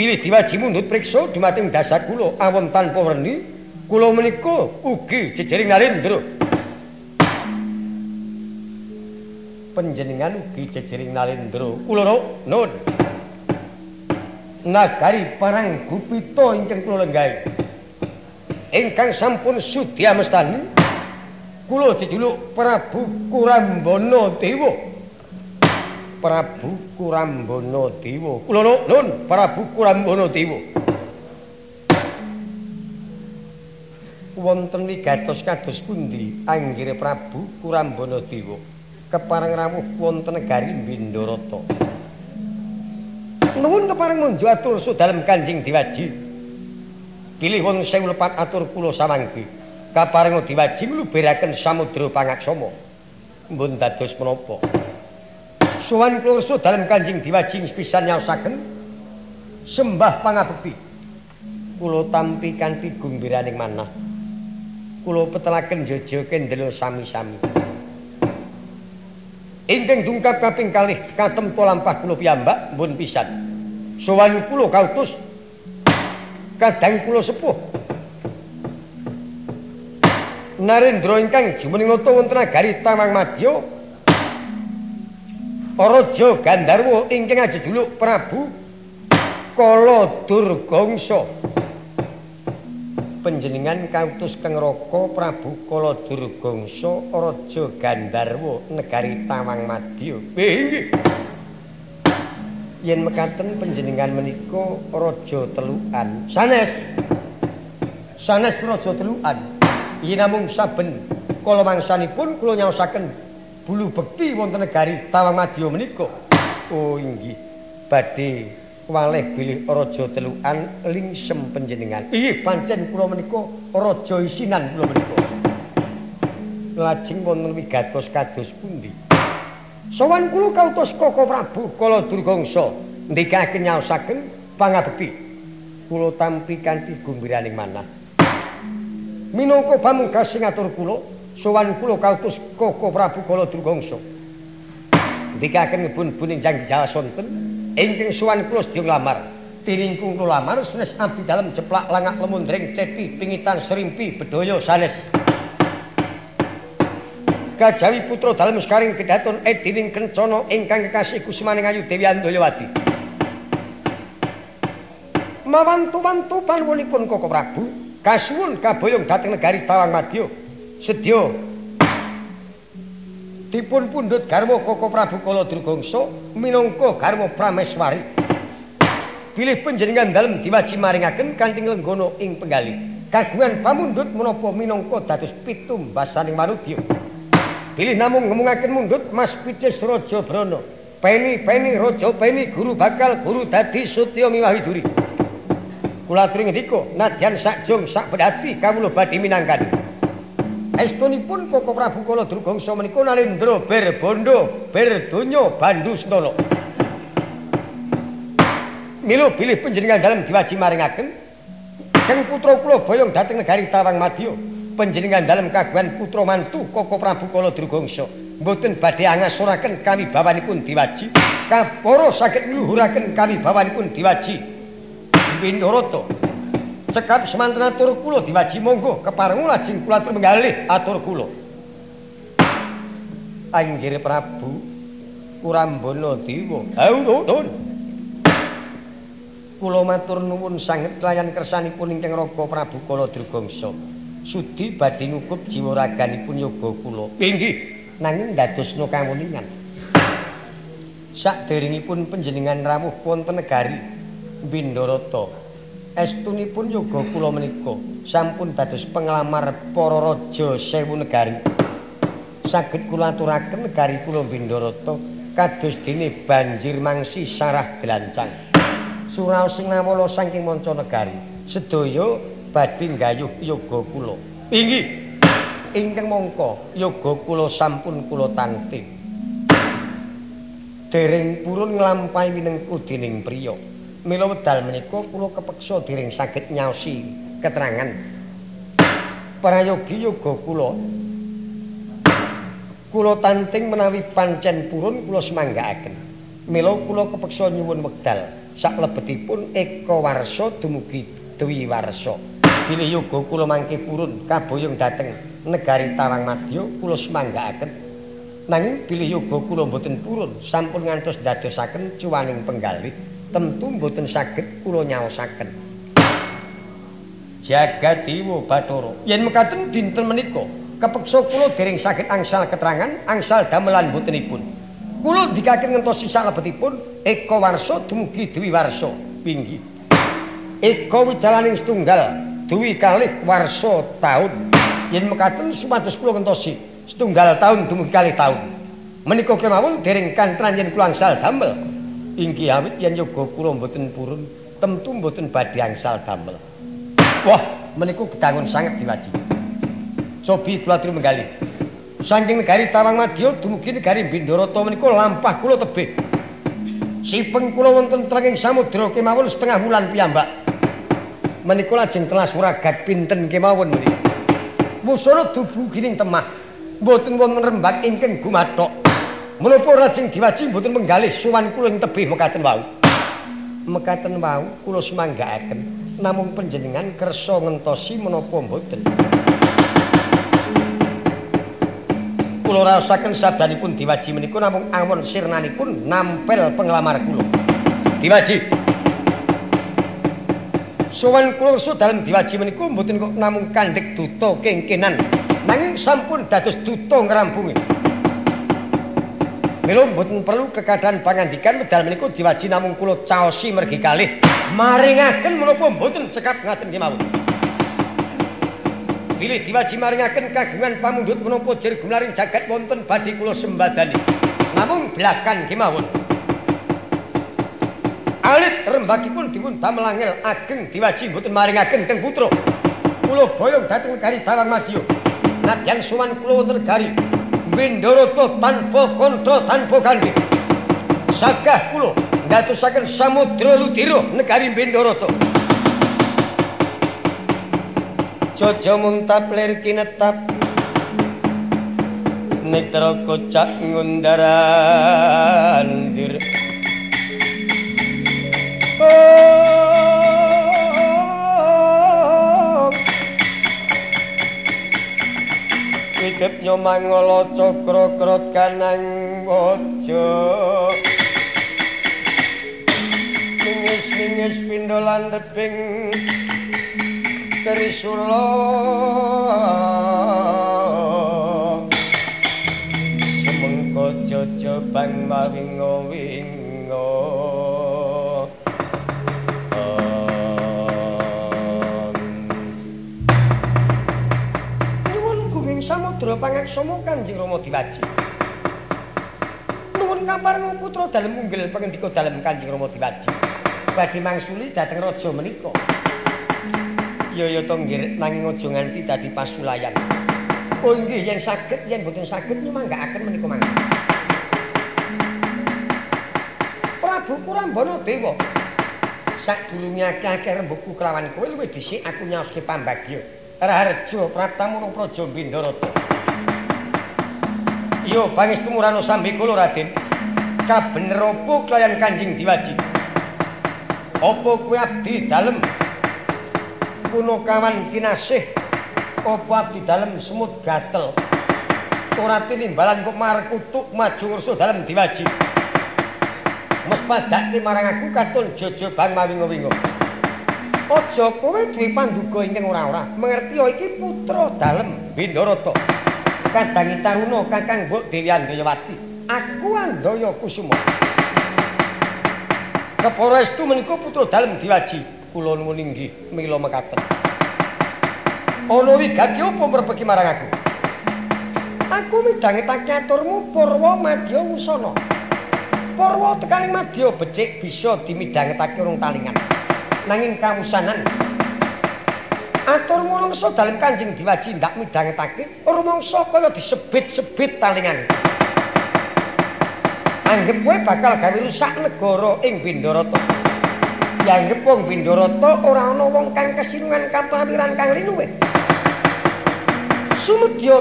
bilih diwaji mundut priksa dumateng dasar kula. Awon tanpa werni kula menika ugi jejering narendra panjenengan ugi jejering narendra kula nun. Nagari parang gupita ingkang kula lenggahi. Ingkang sampun sudya mestani kula dijuluk Prabu Kurambana Dewa Prabu Kurambana Dewa. Kula nuwun Prabu Kurambana Dewa. Wonten wigatos kados pundi anggire Prabu Kurambana Dewa kepareng rawuh wonten negari Bindarata. Nuwun kepareng munjo atur dalem Kanjeng Diwaji. Wong sewu lepat atur kula samangke. Kapareng Diwaji mluberaken samudra pangaksama. Mbun dados menapa? Sowan klursu dalem Kanjeng Diwaji pisan nyaosaken sembah pangabekti. Kula tampi kanthi gumbiraning manah. Kula petelaken jojo kendel sami-sami. Ingkang dungkap kaping kalih katem to lampah kula piyambak mbun pisan. Sowan kula kautus kadang kula sepuh. Narendra ingkang jumeneng nata wonten nagari Tamang Madya Raja Gandharwa ingkang ajejuluk Prabu Kala Durgangsa. Panjenengan kautus kang Raka Prabu Kala Durgangsa Raja Gandharwa negari Tawang Madya. Nggih. Yen mekaten panjenengan menika Raja Telukan. Sanes. Sanes Raja Telukan. Yen namung saben kala mangsanipun kula nyaosaken bulu bekti wonten negari Tawang Madya menika. Oh inggih. Badhe waleh bilih raja telukan lingsem panjenengan. Inggih pancen kula menika raja isinan kula menika. Lajeng wonten wigatos kados pundi? Sowan kula kautus Koko Prabu Kala Durgangsa ndikaken nyaosaken pangabekti. Kula tampi kanthi gumbiraning manah. Minangka pamungkas sing atur kula sowan kula kautus Koko Prabu Kala Drugangsa. Dikaken ngebun-bun injang Jawa sonten, ingkang sowan kula sedya nglamar. Tiringkung kula lamar sanes abdi dalem jeplak langak lemundring ceti pingitan serimpi bedaya sanes. Kajawi putra dalem sekaring kedaton edining kencana ingkang kekasih Kusmaning Ayu Dewi Andayawati. Mawantu-wantu panuwunipun Koko Prabu kasuwun kaboyong dhateng negari Tawang Madya. Sedya. Dipun pundhut garwa Koko Prabu Kala Drugangsa minangka garwa Prameswari. Bilih panjenengan dalem diwaji maringaken kanthi nglenggana ing penggali. Kagungan pamundhut menapa minangka dados pitumbasaning manungsa bilih namung ngemungaken mundhut Mas Picis Raja Brana. Peni-peni raja peni guru bakal guru dadi Sutya Miwahiduri. Kula aturi ngendika nadyan sak jong sak bedati kawula badhe minangkani Estunipun Koko Prabu Kala Drugangsa menika Nalendra Berbondo Berdonya Bandu Sentana. Milo bilih panjenengan dalem diwaji maringaken Kang putra kula boyong dhateng negari Tawang Madya. Panjenengan dalem kagungan putra mantu Koko Prabu Kala Drugangsa. Mboten badhe angasuraken kami bawanipun diwaji. Kaporo saged ngluhuraken kami bawanipun diwaji. Windarata. Cekap semanten atur kula diwaji monggo. Keparengu lajeng kula atur menggalih atur kula Anggir Prabu Kurambana Dewa. Haun Kula matur nuwun sanget kelayan kersanipun ingkang Raga Prabu Kala Drugangsa sudi badhe ngukup jiwa raganipun yoga kula inggih nanging dadosna kamuningan. Sakderengipun panjenengan rawuh wonten negari Bindarata estunipun yoga kula menika. Sampun dados penglamar para raja sewu negari. Saged kula aturaken negari kula Bindarata kados dene banjir mangsi sarah glancang suraos sing nawala saking manca negari sedaya badhe gayuh yoga kula. Inggih. Ingkang mongko yoga kula sampun kula tanti dereng purun nglampahi minengku dening priya mila wedal menika kula kepeksa diring saged nyaosi keterangan. Prayogi yoga kula. Kula tanting menawi pancen purun kula semanggaaken. Mila kula kepeksa nyuwun wekdal. Saklebetipun Eka Warsa dumugi Dwi Warsa. Bilih yoga kula mangke purun kaboyong dhateng negari Tawang Madya kula semanggaaken. Nanging bilih yoga kula boten purun sampun ngantos dadosaken cuwaning penggalih, tentu boten saged kula nyaosaken. Jagadiwa Bathara, yen mekaten dinten menika kepeksa kula dereng saged angsal keterangan angsal damelan botenipun. Kula dikaken ngentos sisa lebetipun Eka Warsa dumugi Dwi Warsa pinggih. Eka wijalaning setunggal duwi kalih warsa taun. Yen mekaten supados kula ngentosi setunggal taun dumugi kalih taun. Menika kemawon dereng kantran yen kula angsal damel. Inggih awit yen yoga kula mboten purun, tentu mboten badhe angsal damel. Wah, menika gedangun sanget diwaji. Sobi kula aturi menggalih. Saking negari Tawang Madya dumugi negari Bindarata menika lampah kula tebih. Sipeng kula wonten trenging samudra kemawon setengah wulan piyambak. Menika lajeng telas wragat pinten kemawon menika. Musana dubugining temah. Mboten wonten rembak ingkang gumathok. Menapa lajeng diwaji mboten menggalih suwan kula ing tebih mekaten wau. Mekaten wau kula semanggaaken namung panjenengan kersa ngentosi menapa mboten. kula rasaken sabdanipun diwaji menika namung awon sirnanipun nampel penglamar kula. Diwaji. Sowan kula su dalem diwaji menika mboten kok namung kandhek duta kengkenan, nanging sampun dados duta ngrampungi. Mila mboten perlu kekadhan pangandikan medal menika diwaji namung kula caosi mergi kalih. Maringaken menapa mboten cekap ngaten kemawon. bilih diwaji maringaken kagungan pamundhut menapa jer gumlaring jagat wonten badhe kula sembadani. Namung belakan kemawon alit rembakipun dipun damel angel ageng diwaji mboten maringaken teng putra. Kula boyong dhateng negari Tawang Madya. Nadyan suwan kula wonten Bindarata tanpa kantha tanpa gandhi. Sagah kula ndatusaken samudra ludira negari Bindarata Jojo mung taplir kinetap. Nitra kocak ngundaran dir Idep nyomangolo cokro krot kanang wojo Ningis-ningis pindolan deping Trisula Semengko jojo bang mawingo pangaksama Kanjeng Rama Diwaji Nuwun kaparenga putra dalem unggil pangendika dalem Kanjeng Rama Diwaji badhe mangsuli dhateng raja menika Ya ya to nggih nanging aja nganti dadi pasulayan. Oh nggih yen saged yen boten saged nyumanggaaken menika mangke. Prabu Kurambana Dewa. Sadurunge akeh-akeh rembuku kelawan kowe luwih dhisik aku nyaoske pambagya. Raharja Pratamu Praja Bindarata. Yo pangestu murano sambi kula Raden. Kabener apa kelayan Kanjeng Diwaji? Apa kuwi abdi dalem? Kuno kawan kinasih apa abdi dalem semut gatel? Ora tinimbalan kok markutuk maju urso dalem diwaji. Mes padake marang aku katon jojo bang mawingo-wingo. Aja kowe duwe panduga ingkang ora-ora mengerti iki putra dalem Bindarata kadangi taruna kakang Mbok Dewi Andayawati aku Andaya Kusuma Kepara estu menika putra dalem diwaji kula nuwun inggih mila mekaten. Ana wigati apa mrepeki marang aku? Aku midhangetake aturmu Purwa Madya Wusana. Purwa tekaning Madya becik bisa dimidhangetake urung talingan. Nanging kawusanan atur mangsa dalem Kanjeng Diwaji ndak midhangetake rumangsa kaya disebit-sebit talingan. Anggep kowe bakal gawe rusak negara ing Bindarata. dianggep wong Bindarata ora ana wong kang kesinungan kaprawiran kang linuwe. Sumedya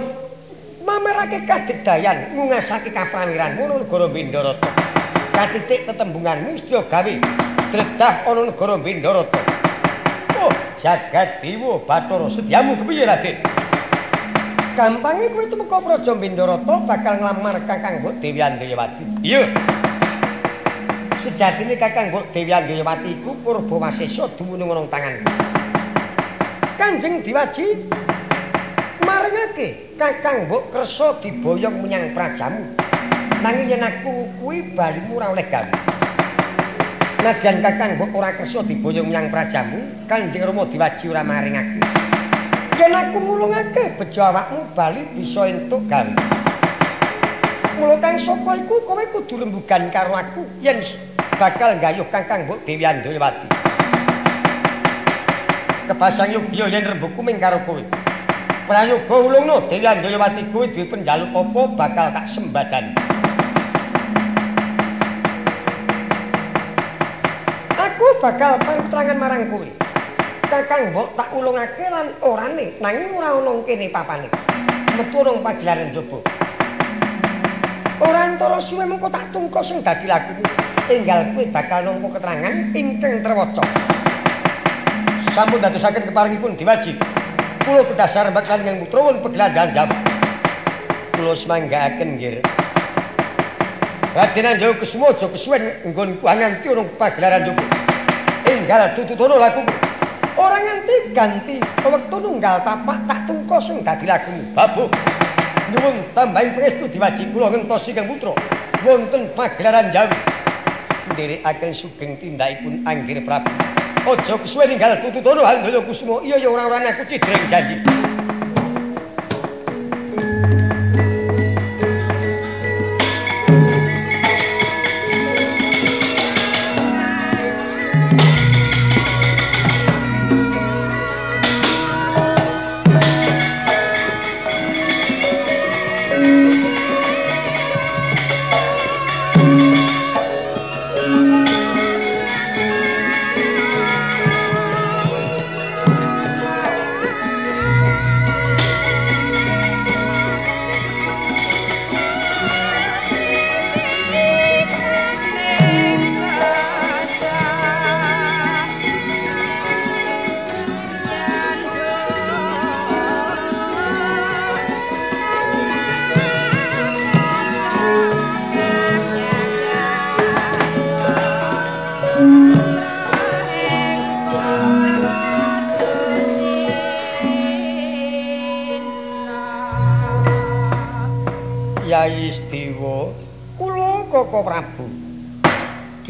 mamerake kadegdayan ngungasake kaprawiran ngono negara Bindarata. katitik tetembunganmu sedya gawe dredah ana negara Bendarata. Jagat dewa Bathara sediamu kepiye Raden? Gampange kowe tumeka Praja Bendarata bakal nglamar Kakang Mbok Dewi Andayawati. Iya. Sejatine Kakang Mbok Dewi Andayawati iku Purbawasesa dumunung ana tanganku. Kanjeng Diwaji maringake Kakang Mbok Kersa diboyong menyang prajamu. Nanging yen aku kuwi balimu ora oleh gawe. Nadyan Kakang Mbok ora kersa diboyong menyang prajamu, Kanjeng Rama Diwaji ora maringake. Yen aku mulungake bejo awakmu bali bisa entuk gawe. Mula kang saka iku kowe kudu rembugan karo aku yen bakal gayuh Kakang Mbok Dewi Andayawati. Kebasang yugya yen rembuku ming karo kowe. Prayoga ulungno Dewi Andayawati kuwi duwe penjaluk apa bakal tak sembadan. Bakal pantrangan marang kowe. Kakang mbok tak ulungake lan orane nanging ora ana kene papane. Metu nang pagelaran jaba. Ora antara suwe mengko tak tungkok sing dadi lakuku. Enggal kowe bakal nampa keterangan ingkang trewaca. Sampun dadosaken keparingipun diwaji. Kula kedasar bakal yang putrawun pagelaran jaba. Kula semanggaaken nggih. Raden Anjau Kusuma aja kesuwen nggon nganti ana pagelaran jaba. Enggal tututono lakuku. Ora nganti ganti wektu nunggal tapak tak tungko sing dadi lagumu. Babu. Nuwun tambahi pangestu diwaji kula ngentosi Kang Putra wonten pagelaran Jawi. Nderekaken sugeng tindakipun Anggir Prabu. Aja kesuwen ninggal tututono Handaya Kusuma. Iya ya ora-ora aku cidreng janji.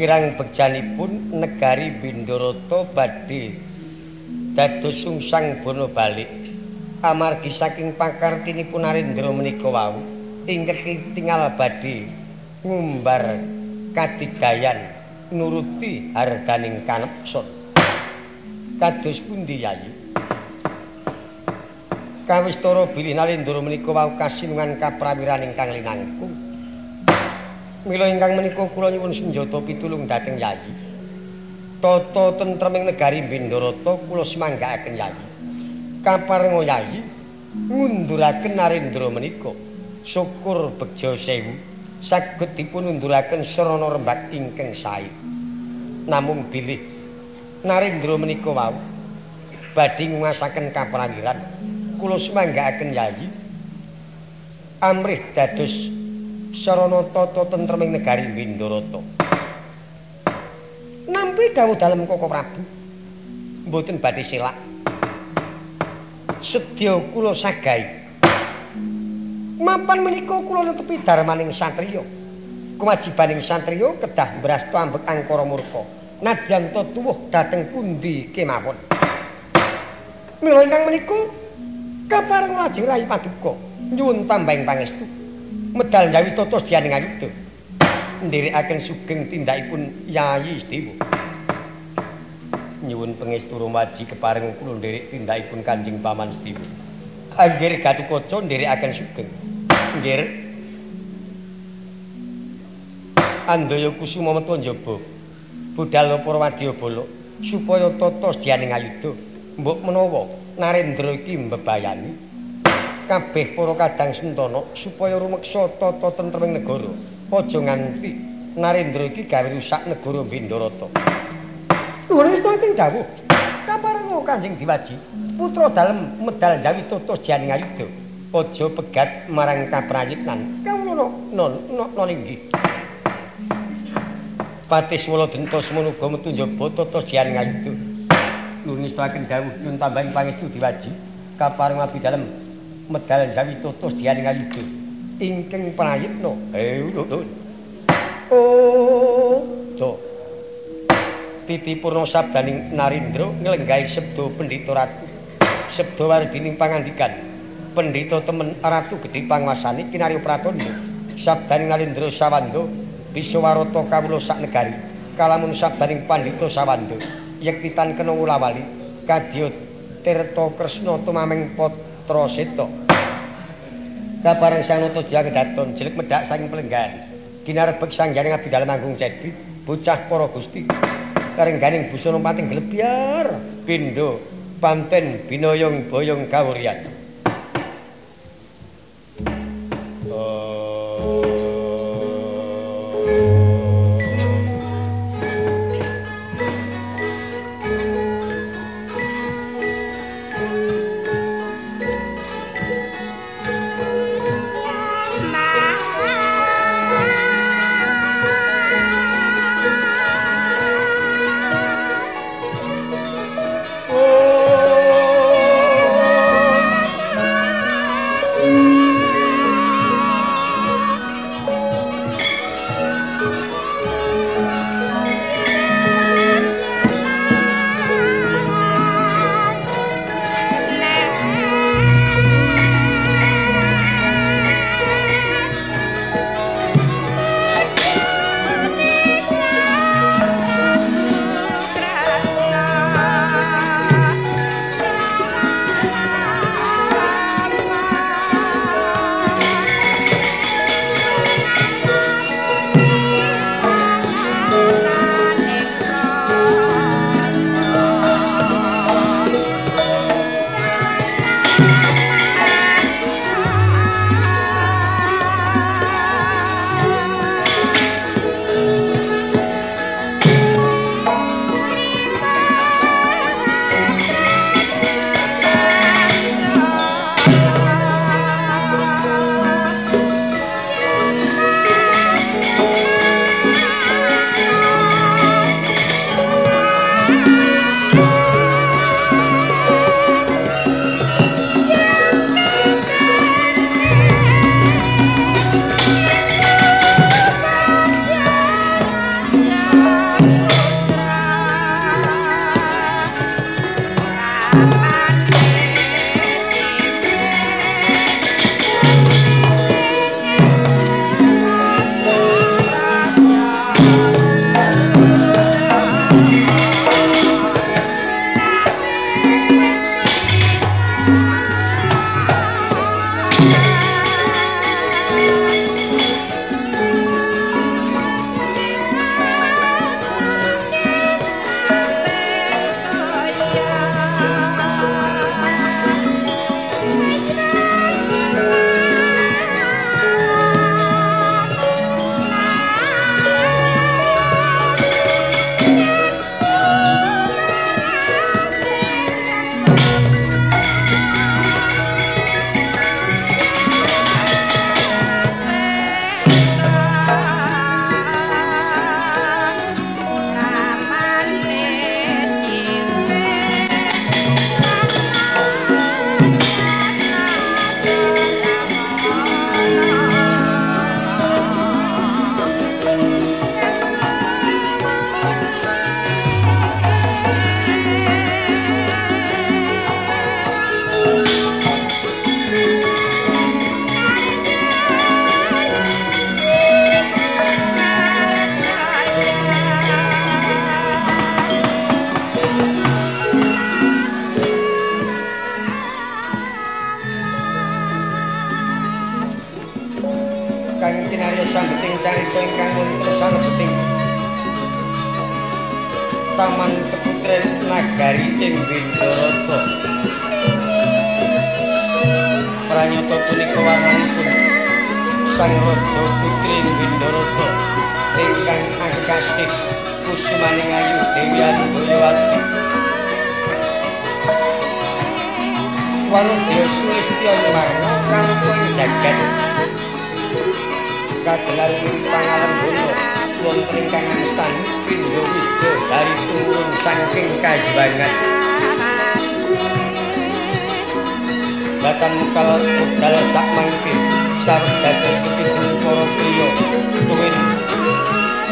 Kirang bekjanipun negari Bindarata badhe dados sungsang bono balik amargi saking pakartinipun Narendra menika wau ingkang tinggal badhe ngumbar kadigayan nuruti harganing kanepson kados pundi Yai? Kawistara bilih Nalendra menika wau kasinungan kaprawiran ingkang linangkung. Mila ingkang menika kula nyuwun senjata pitulung dhateng Yayi. Tata tentreming negari Bendarata kula semanggaaken Yayi. Kaparenga Yayi ngunduraken Narendra menika. Syukur bejo sewu saged dipun unduraken sarana rembak ingkang sae. Namung bilih Narendra menika wau badhe nguasaken kaprawiran kula semanggaaken yayi amrih dados sarana tata tentreming negari Windarata nampi dawuh dalem Koko Prabu. Mboten badhe selak sedya kula sagahi mapan menika kula netepi darmaning satriya kewajibaning satriya kedah mbrastu ambek angkara murka. Nadyan tuwuh dhateng pundi kemawon. Mila ingkang menika kapareng lajeng rayi paduka nyuwun tambahing pangestu medal jawi totos dianing ayuda nderekaken sugeng tindakipun Yayi Istiwa. Nyuwun pangestu rumaji kepareng kula nderek tindakipun Kanjeng Paman Istiwa. Anggir Gatutkaca nderekaken sugeng. Nggih Andaya kusuma metu njaba. Budal para wadyabala supaya totos dianing ayuda mbok menawa Narendra iki mbebayani kabeh para kadang sentana supaya rumeksa tata tentreming negara aja nganti Narendra iki gawe rusak negara Bindarata. Lho restaken dawuh. Kaparenga Kanjeng Diwaji, putra dalem medal Jawi Toto Janing Ayuda. Aja pegat marang kaprayitnan. Kawula non non inggih. Patis Wala Denta semono uga metu njaba Toto Janing Ayuda. Lho restaken dawuh nyun tambahi pangestu Diwaji. Kaparenga dalem medal Jawi Toto Janing Ayuda. Ingkang prayitna. Eh lho lho. Oh, to. Titi Purna sabdaning Narendra nglenggahi sebdo pendhita ratu. Sebdo wardining pangandikan. Pendhita temen ratu gedhe panguasane kinarya pratandha. Sabdaning Narendra Sawanda bisa warata kawula sak negari. Kalamun sabdaning pandhita Sawanda yektitan kena ulawali kadya Tirta Kresna tumameng putra Seta. Kabareng sang nata jagdaton jelek medhak saking pelenggan. Kinarebek sang jaring abdi dalem anggung cedhi bocah para Gusti. karengganing busana pating glebyar pindho panten binoyong boyong kawuryan turun saking kajiwangan Batan mukal udal sak mangke sarep dados kepidun para priya tuwin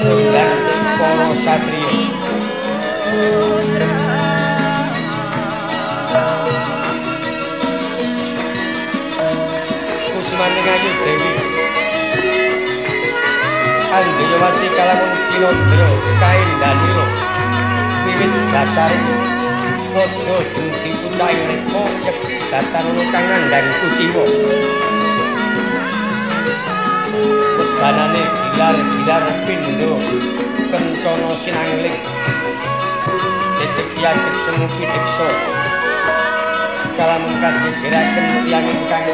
mundang para satriya. Kusmane ngayu dewi. Andayawati kalamun kinondro kaindaniro wiwit dasar padha dumugi pucaking reka yekti datan kang nandhang kuciwa Danane gilar-gilar pindho kencana sinangling Detik yatik semu pidiksa Kalamun kajejeraken yang ingkang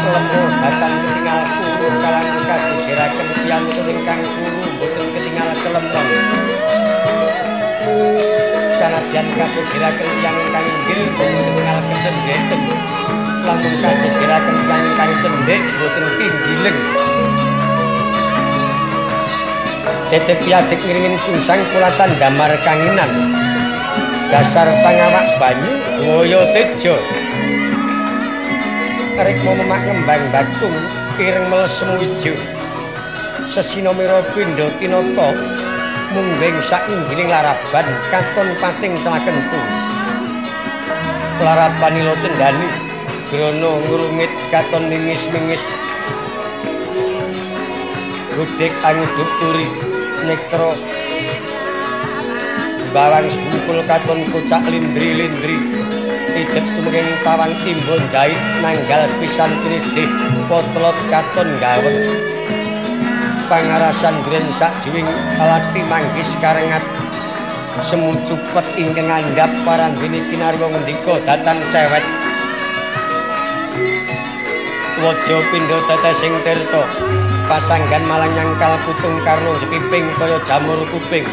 lemu batang ketinggal kuru kalamun kajejeraken yang ingkang kuru boten ketinggal kelempang Sanadyan kajejeraken yang ingkang inggil boten ketinggal kecendheken lamun kajejeraken yang ingkang cendhek boten pinggileng Tetek piatik ngiringin sungsang kulatan damar kanginan Dasar pangawak banyu ngoyo tejo. Erik mau memak ngembang batung Ireng melesemu ijo Sesinomiro pindo tinoto Mungbeng sainggiling laraban Katon pating celakentu Laraban ilo cendani Grono ngurumit katon mingis-mingis. Gudek anguduk turi nekro bawang sungkul katon kocak lindri-lindri. Tidak tumenging tawang timbun jahit nanggal sepisan tinidih potlot katon gawet pangarasan gren sak jiwing alati manggis karengat. Semu cupet ingkang andhap parandene kinarya ngendika datan cewek. Waja pindha tetesing tirta pasanggan malang nyangkal putung karno sepiping kaya jamur kuping.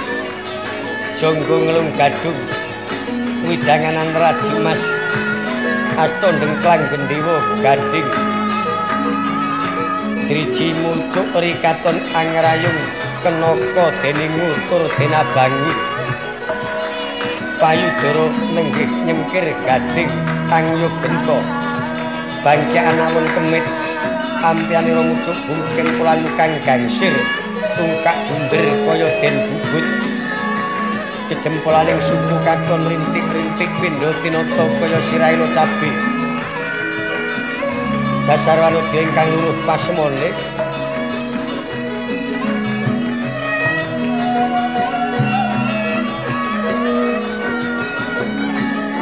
Jonggo ngelung gadung widanganan raji mas. Asto dengklang gendiwo gading driji muncuk rikaton angrayung kenoko dening ngutur denabangi payudara nenggih nyengkir gading angyuk bento. Bangkian awun kemit ampianira mucuk bungkeng pulan kang gangsir tungkak bunder kaya den bubut. Jejempolaning suku katon rintik-rintik pindha tinata kaya sirailo cabe dasar wanudya ingkang luruh pasemone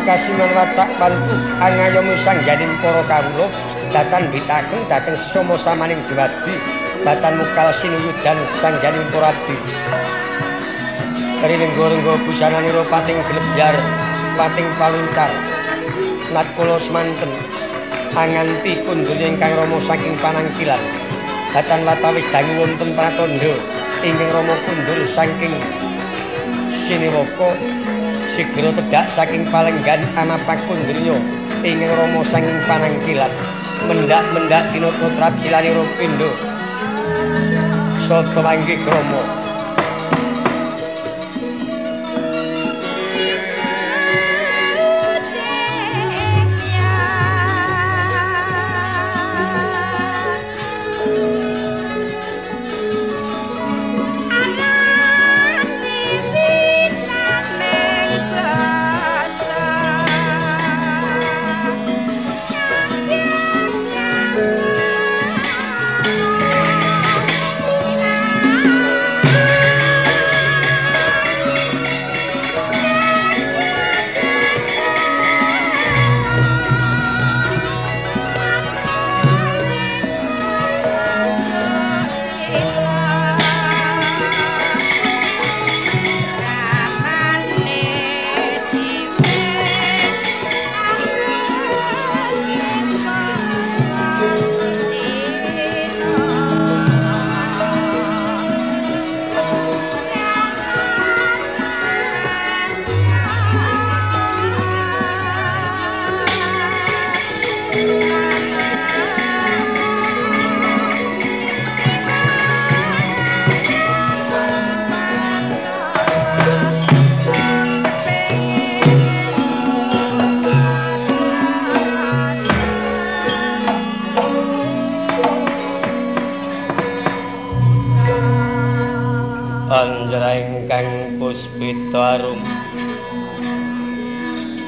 kasinan watak pantu angayomi sangganing para kawula. Datan bitaken dhateng sesama samaning diwadi batan mukal sinuyudan sangjani puradi Kerining gorenggo busananiro pating glebyar pating paluncar nat kula semanten anganti kundur ingkang rama saking panangkilan datan watawis dangu wonten pratandha ingkang rama kundur saking siniwaka sigera tedhak saking palenggan amapak kundurnya ingkang rama saking panangkilan mendak-mendak tinata trapsilane Rupindo. Soto manggih krama.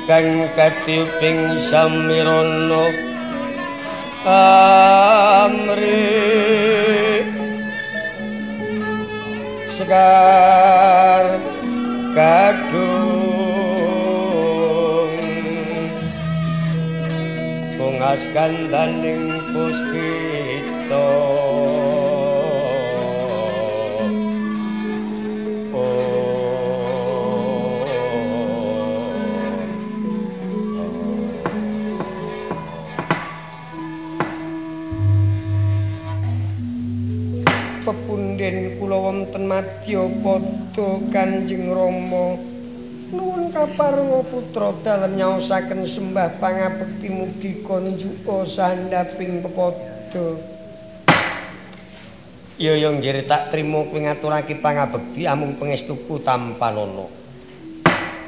Kang katiuping samirana amri. Segar kadung bungas gandaning puspita wonten madya padha Kanjeng Rama. Nuwun kaparenga putra dalem nyaosaken sembah pangabekti mugi konjuka sandhaping pepadha. Ya ya nggih tak trima kuwi ngaturake pangabekti amung pangestuku tanpa nono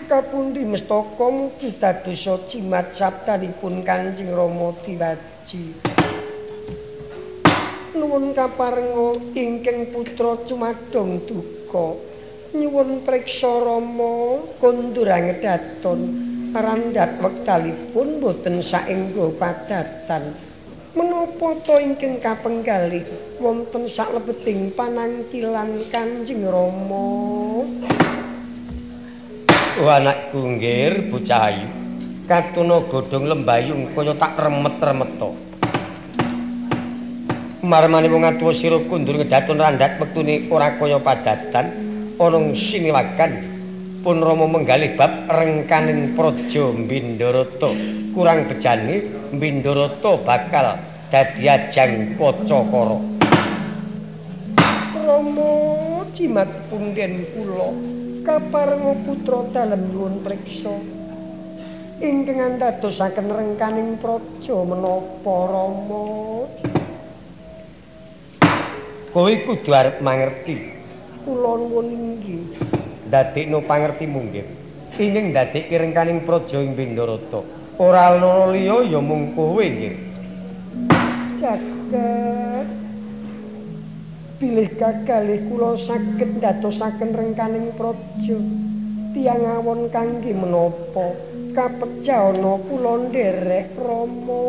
Kapundi mestaka mugi dados jimat sabdanipun Kanjeng Rama diwaji nuwun kaparenga ingkang putra cumadong duka. Nyuwun priksa rama kondurang daton. Randhat wektalipun boten saenggo padatan. Menapa to ingkang kapenggalih wonten saklebeting panangkilan kanjeng rama? Oh anakku nggir bocah ayu katuna godhong lembayung kaya tak remet-remet to marmane wong atuwa sira kundur ngedaton randhat wektune ora kaya padatan ana siniwakan pun rama menggalih bab rengkaning praja Mbindarata kurang bejane Mbindarata bakal dadi ajang pacakara. Rama cimat punden kula kaparenga putra dalem nyuwun priksa. Ingkang andadosaken rengkaning praja menapa Rama kowe kudu arep mangerti. Kula nuwun inggih. Dadekno pangertimu nggih. Ingin dadekke rengkaning praja ing Bindarata ora ana liya ya mung kowe nggih. Jagat. Pilih kakalih kula saged ndadosaken rengkaning praja. Tiang awon kangge menapa? Kapecah ana kula nderek rama